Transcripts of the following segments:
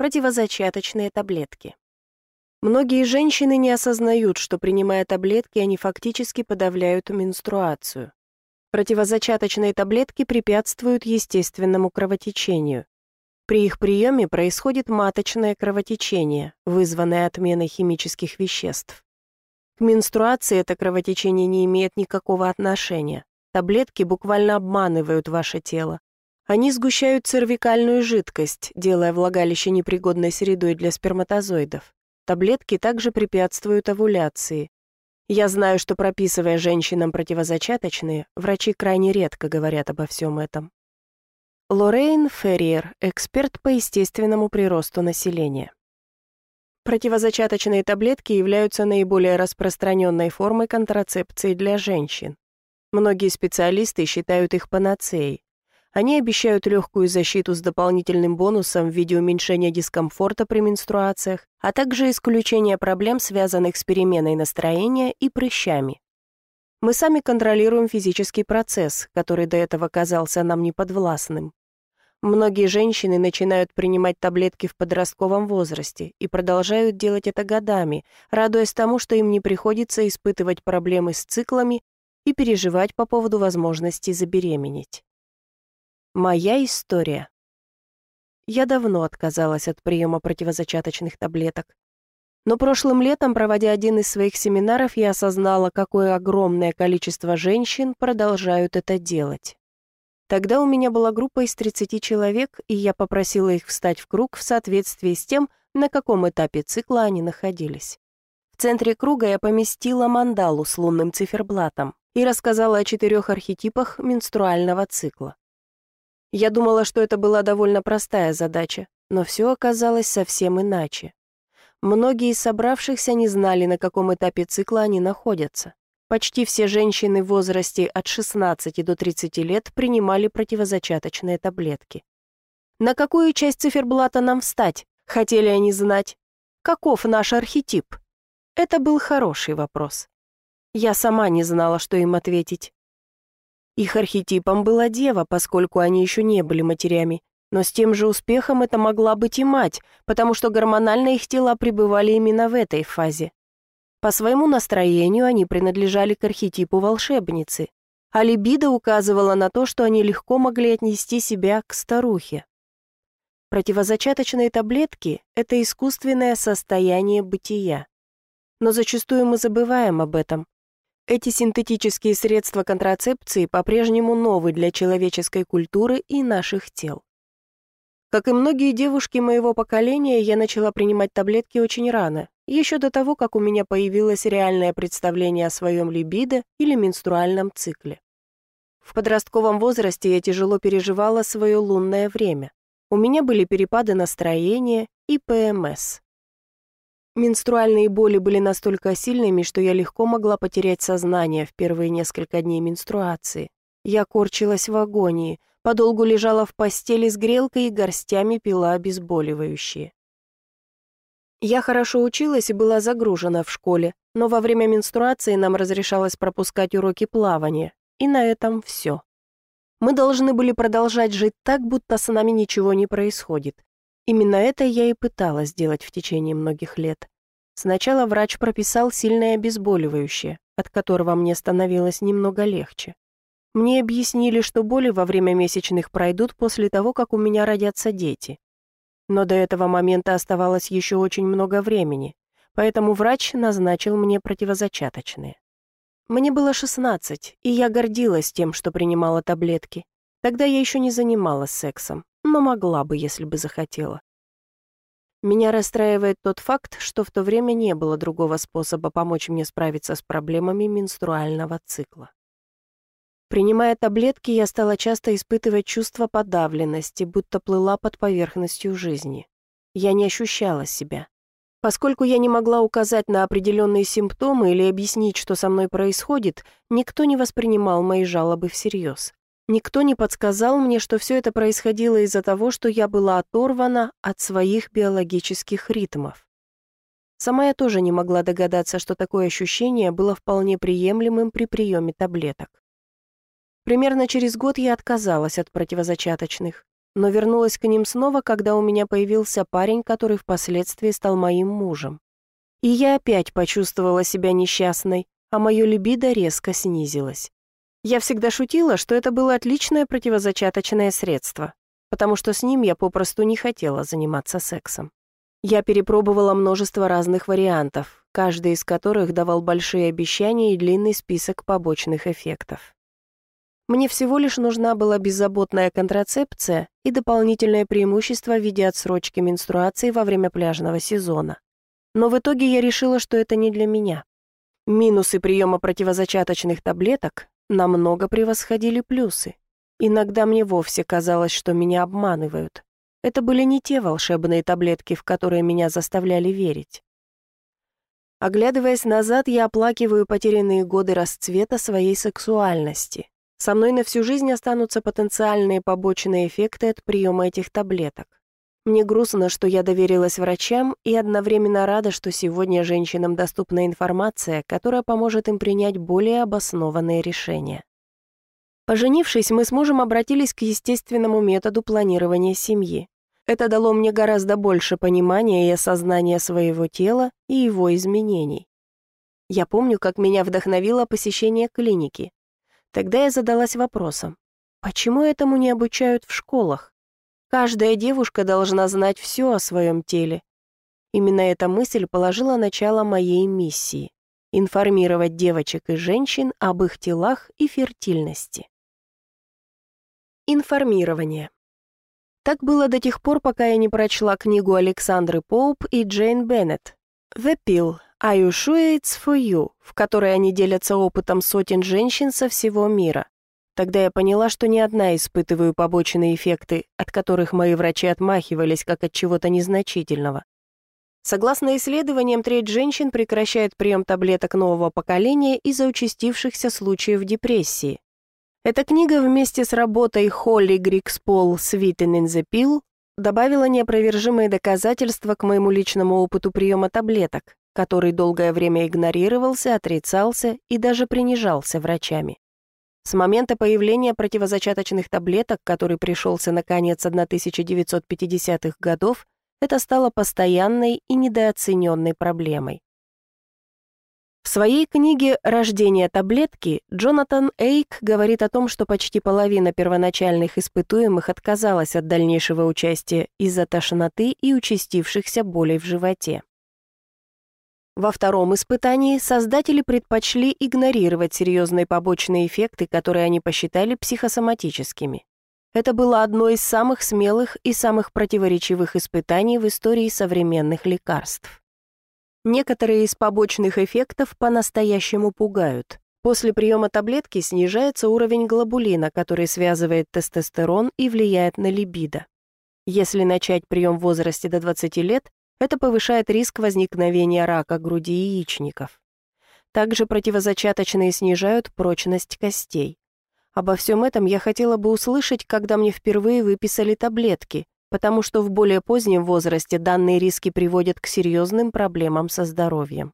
Противозачаточные таблетки. Многие женщины не осознают, что принимая таблетки, они фактически подавляют менструацию. Противозачаточные таблетки препятствуют естественному кровотечению. При их приеме происходит маточное кровотечение, вызванное отменой химических веществ. К менструации это кровотечение не имеет никакого отношения. Таблетки буквально обманывают ваше тело. Они сгущают цервикальную жидкость, делая влагалище непригодной средой для сперматозоидов. Таблетки также препятствуют овуляции. Я знаю, что прописывая женщинам противозачаточные, врачи крайне редко говорят обо всем этом. Лоррейн Ферриер, эксперт по естественному приросту населения. Противозачаточные таблетки являются наиболее распространенной формой контрацепции для женщин. Многие специалисты считают их панацеей. Они обещают легкую защиту с дополнительным бонусом в виде уменьшения дискомфорта при менструациях, а также исключения проблем, связанных с переменой настроения и прыщами. Мы сами контролируем физический процесс, который до этого казался нам неподвластным. Многие женщины начинают принимать таблетки в подростковом возрасте и продолжают делать это годами, радуясь тому, что им не приходится испытывать проблемы с циклами и переживать по поводу возможности забеременеть. Моя история. Я давно отказалась от приема противозачаточных таблеток. Но прошлым летом, проводя один из своих семинаров, я осознала, какое огромное количество женщин продолжают это делать. Тогда у меня была группа из 30 человек, и я попросила их встать в круг в соответствии с тем, на каком этапе цикла они находились. В центре круга я поместила мандалу с лунным циферблатом и рассказала о четырех архетипах менструального цикла. Я думала, что это была довольно простая задача, но все оказалось совсем иначе. Многие из собравшихся не знали, на каком этапе цикла они находятся. Почти все женщины в возрасте от 16 до 30 лет принимали противозачаточные таблетки. На какую часть циферблата нам встать? Хотели они знать. Каков наш архетип? Это был хороший вопрос. Я сама не знала, что им ответить. Их архетипом была дева, поскольку они еще не были матерями, но с тем же успехом это могла быть и мать, потому что гормонально их тела пребывали именно в этой фазе. По своему настроению они принадлежали к архетипу волшебницы, а либидо указывала на то, что они легко могли отнести себя к старухе. Противозачаточные таблетки – это искусственное состояние бытия. Но зачастую мы забываем об этом, эти синтетические средства контрацепции по-прежнему новы для человеческой культуры и наших тел. Как и многие девушки моего поколения, я начала принимать таблетки очень рано, еще до того, как у меня появилось реальное представление о своем либидо или менструальном цикле. В подростковом возрасте я тяжело переживала свое лунное время. У меня были перепады настроения и ПМС. Менструальные боли были настолько сильными, что я легко могла потерять сознание в первые несколько дней менструации. Я корчилась в агонии, подолгу лежала в постели с грелкой и горстями пила обезболивающие. Я хорошо училась и была загружена в школе, но во время менструации нам разрешалось пропускать уроки плавания, и на этом все. Мы должны были продолжать жить так, будто с нами ничего не происходит, Именно это я и пыталась сделать в течение многих лет. Сначала врач прописал сильное обезболивающее, от которого мне становилось немного легче. Мне объяснили, что боли во время месячных пройдут после того, как у меня родятся дети. Но до этого момента оставалось еще очень много времени, поэтому врач назначил мне противозачаточные. Мне было 16, и я гордилась тем, что принимала таблетки. Тогда я еще не занималась сексом но могла бы, если бы захотела. Меня расстраивает тот факт, что в то время не было другого способа помочь мне справиться с проблемами менструального цикла. Принимая таблетки, я стала часто испытывать чувство подавленности, будто плыла под поверхностью жизни. Я не ощущала себя. Поскольку я не могла указать на определенные симптомы или объяснить, что со мной происходит, никто не воспринимал мои жалобы всерьез. Никто не подсказал мне, что все это происходило из-за того, что я была оторвана от своих биологических ритмов. Сама я тоже не могла догадаться, что такое ощущение было вполне приемлемым при приеме таблеток. Примерно через год я отказалась от противозачаточных. но вернулась к ним снова, когда у меня появился парень, который впоследствии стал моим мужем. И я опять почувствовала себя несчастной, а мое либидо резко снизилось. Я всегда шутила, что это было отличное противозачаточное средство, потому что с ним я попросту не хотела заниматься сексом. Я перепробовала множество разных вариантов, каждый из которых давал большие обещания и длинный список побочных эффектов. Мне всего лишь нужна была беззаботная контрацепция и дополнительное преимущество в виде отсрочки менструации во время пляжного сезона. Но в итоге я решила, что это не для меня. Минусы приема противозачаточных таблеток намного превосходили плюсы. Иногда мне вовсе казалось, что меня обманывают. Это были не те волшебные таблетки, в которые меня заставляли верить. Оглядываясь назад, я оплакиваю потерянные годы расцвета своей сексуальности. Со мной на всю жизнь останутся потенциальные побочные эффекты от приема этих таблеток. Мне грустно, что я доверилась врачам, и одновременно рада, что сегодня женщинам доступна информация, которая поможет им принять более обоснованные решения. Поженившись, мы с мужем обратились к естественному методу планирования семьи. Это дало мне гораздо больше понимания и осознания своего тела и его изменений. Я помню, как меня вдохновило посещение клиники. Тогда я задалась вопросом, почему этому не обучают в школах? Каждая девушка должна знать все о своем теле. Именно эта мысль положила начало моей миссии – информировать девочек и женщин об их телах и фертильности. Информирование. Так было до тех пор, пока я не прочла книгу Александры Поуп и Джейн Беннет «The Pill. I Assure It's For You», в которой они делятся опытом сотен женщин со всего мира. Тогда я поняла, что ни одна испытываю побочные эффекты, от которых мои врачи отмахивались как от чего-то незначительного. Согласно исследованиям, треть женщин прекращает прием таблеток нового поколения из-за участившихся случаев депрессии. Эта книга вместе с работой Холли Грикспол «Sweeten in the Pill» добавила неопровержимые доказательства к моему личному опыту приема таблеток, который долгое время игнорировался, отрицался и даже принижался врачами. С момента появления противозачаточных таблеток, который пришелся на конец 1950-х годов, это стало постоянной и недооцененной проблемой. В своей книге «Рождение таблетки» Джонатан Эйк говорит о том, что почти половина первоначальных испытуемых отказалась от дальнейшего участия из-за тошноты и участившихся болей в животе. Во втором испытании создатели предпочли игнорировать серьезные побочные эффекты, которые они посчитали психосоматическими. Это было одно из самых смелых и самых противоречивых испытаний в истории современных лекарств. Некоторые из побочных эффектов по-настоящему пугают. После приема таблетки снижается уровень глобулина, который связывает тестостерон и влияет на либидо. Если начать прием в возрасте до 20 лет, это повышает риск возникновения рака груди и яичников. Также противозачаточные снижают прочность костей. Обо всем этом я хотела бы услышать, когда мне впервые выписали таблетки, потому что в более позднем возрасте данные риски приводят к серьезным проблемам со здоровьем.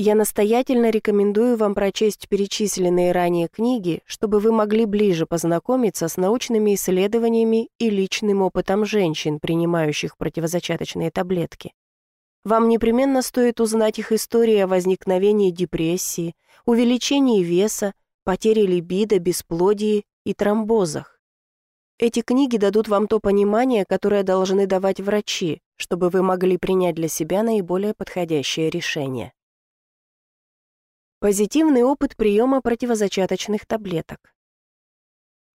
Я настоятельно рекомендую вам прочесть перечисленные ранее книги, чтобы вы могли ближе познакомиться с научными исследованиями и личным опытом женщин, принимающих противозачаточные таблетки. Вам непременно стоит узнать их истории о возникновении депрессии, увеличении веса, потере либидо, бесплодии и тромбозах. Эти книги дадут вам то понимание, которое должны давать врачи, чтобы вы могли принять для себя наиболее подходящее решение. Позитивный опыт приема противозачаточных таблеток.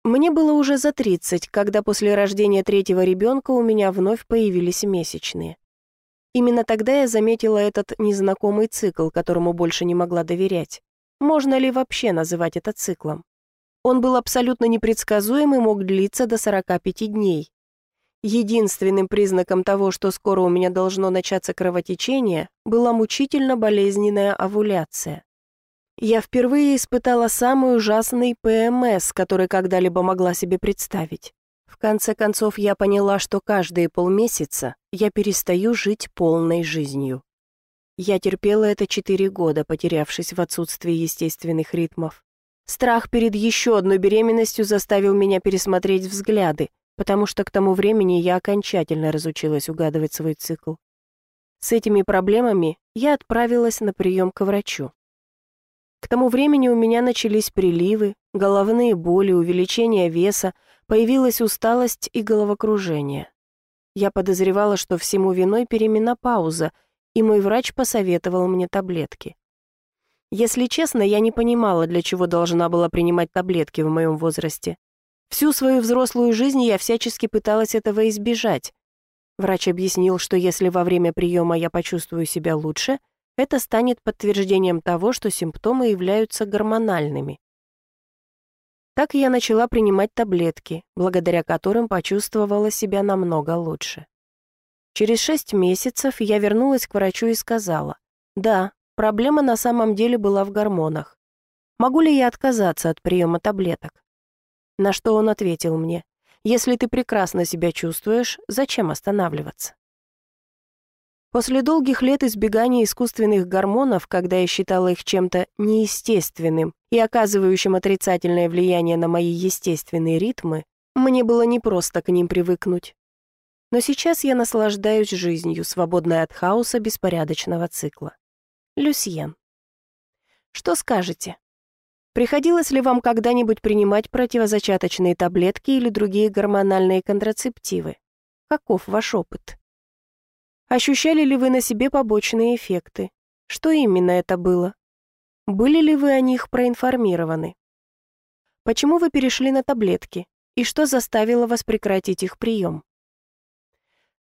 Мне было уже за 30, когда после рождения третьего ребенка у меня вновь появились месячные. Именно тогда я заметила этот незнакомый цикл, которому больше не могла доверять. Можно ли вообще называть это циклом? Он был абсолютно непредсказуем и мог длиться до 45 дней. Единственным признаком того, что скоро у меня должно начаться кровотечение, была мучительно болезненная овуляция. Я впервые испытала самый ужасный ПМС, который когда-либо могла себе представить. В конце концов, я поняла, что каждые полмесяца я перестаю жить полной жизнью. Я терпела это четыре года, потерявшись в отсутствии естественных ритмов. Страх перед еще одной беременностью заставил меня пересмотреть взгляды, потому что к тому времени я окончательно разучилась угадывать свой цикл. С этими проблемами я отправилась на прием к врачу. К тому времени у меня начались приливы, головные боли, увеличение веса, появилась усталость и головокружение. Я подозревала, что всему виной переменопауза, и мой врач посоветовал мне таблетки. Если честно, я не понимала, для чего должна была принимать таблетки в моем возрасте. Всю свою взрослую жизнь я всячески пыталась этого избежать. Врач объяснил, что если во время приема я почувствую себя лучше, это станет подтверждением того, что симптомы являются гормональными. Так я начала принимать таблетки, благодаря которым почувствовала себя намного лучше. Через шесть месяцев я вернулась к врачу и сказала, «Да, проблема на самом деле была в гормонах. Могу ли я отказаться от приема таблеток?» На что он ответил мне, «Если ты прекрасно себя чувствуешь, зачем останавливаться?» После долгих лет избегания искусственных гормонов, когда я считала их чем-то неестественным и оказывающим отрицательное влияние на мои естественные ритмы, мне было непросто к ним привыкнуть. Но сейчас я наслаждаюсь жизнью, свободной от хаоса беспорядочного цикла. Люсьен. Что скажете? Приходилось ли вам когда-нибудь принимать противозачаточные таблетки или другие гормональные контрацептивы? Каков ваш опыт? Ощущали ли вы на себе побочные эффекты? Что именно это было? Были ли вы о них проинформированы? Почему вы перешли на таблетки? И что заставило вас прекратить их прием?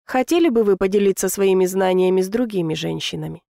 Хотели бы вы поделиться своими знаниями с другими женщинами?